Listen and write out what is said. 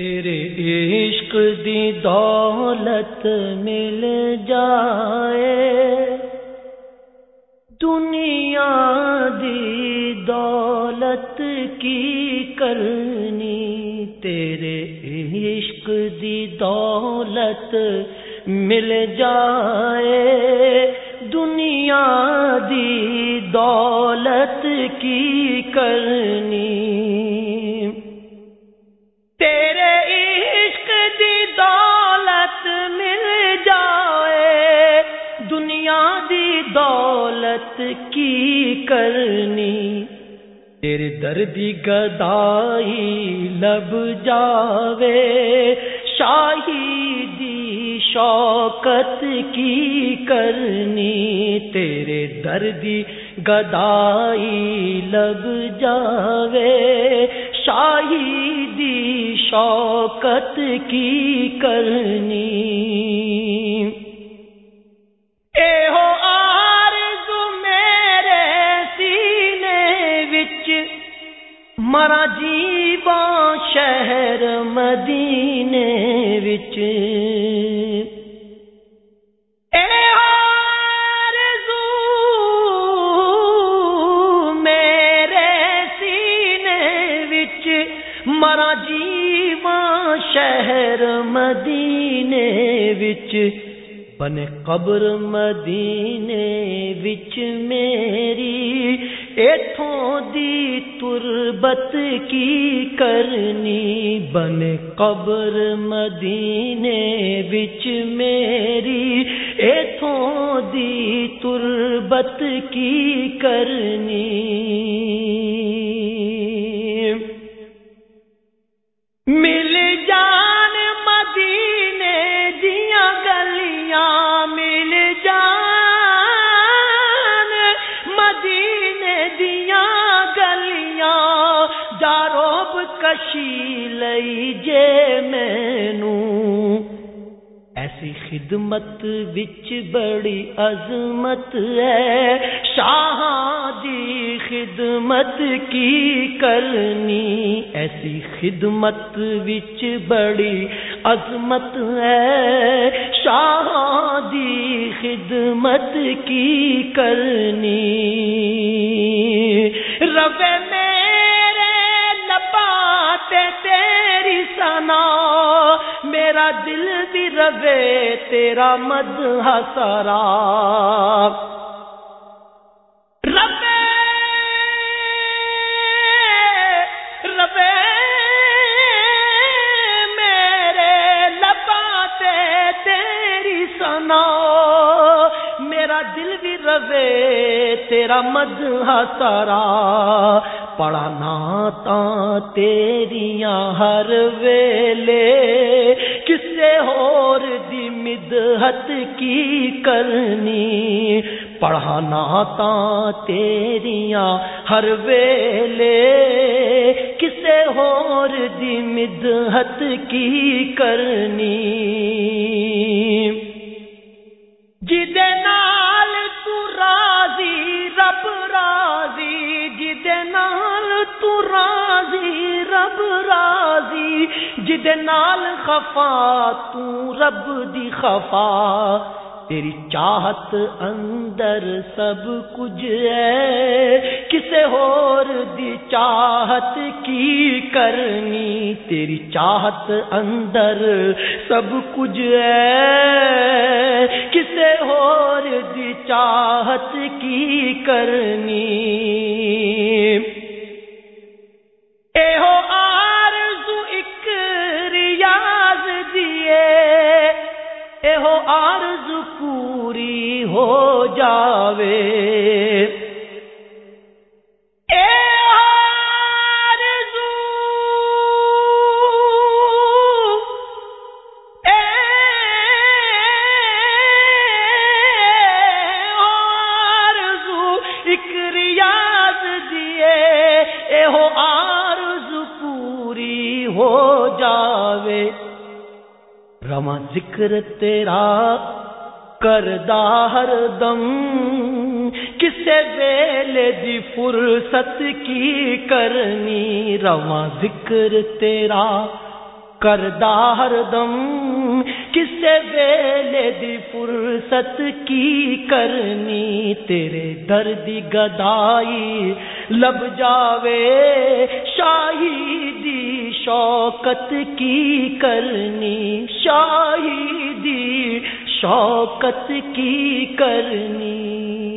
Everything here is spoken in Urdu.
تیرے عشق دی دولت مل جائے۔ دنیا دی دولت کی کرنی، تیرے عشق دی دولت مل جائے۔ دنیا دی دولت کی کرنی دولت کی کرنی۔ تیرے دردی گدائی لب جاوے۔ شاہی شوکت کی کرنی۔ تیرے دردی گدائی لب جاوے۔ شاہی شوکت کی کرنی۔ مرا جیوا شہر مدینے وچ۔ مرا جیوا شہر مدینے وچ۔ بن قبر مدینے وچ میری ایتھوں دی تربت کی کرنی بن قبر مدینے وچ میری۔ ایتھوں دی تربت کی کرنی۔ کشی لئی جے مینو۔ ایسی خدمت وچ بڑی عظمت ہے۔ شاہ دی خدمت کی کرنی۔ ایسی خدمت وچ بڑی عظمت ہے۔ شاہ دی خدمت کی کرنی۔ روے میرا دل بھی روے، تیرا مد ہسارا روے روے، میرے لباتے تیری سنا میرا دل بھی روے، تیرا مد ہسارا پڑھنا تا تیریاں ہر ویلے، کسے ہور دی مدحت کی کرنی؟ پڑھانا تا تیریاں ہر ویلے، کسے ہور دی مدحت کی کرنی؟ جدے نال تو راضی، رب راضی، جدے نال تو راضی، رب راضی، جدے نال خفا، تو رب دی خفا۔ تیری چاہت اندر سب کچھ ہے، کسے ہور دی چاہت کی کرنی؟ تیری چاہت اندر سب کچھ ہے، کسے ہور دی چاہت کی کرنی؟ عرض پوری ہو جا رواں ذکر تیرا کردا ہر دم۔ کسے ویلے دی فرصت کی کرنی؟ رواں ذکر تیرا کردہ ہر دم کسے ویلے دی فرصت کی کرنی تیرے دردی گدائی لب جاوے شاہی دی شوکت کی کرنی شاہی دی شوکت کی کرنی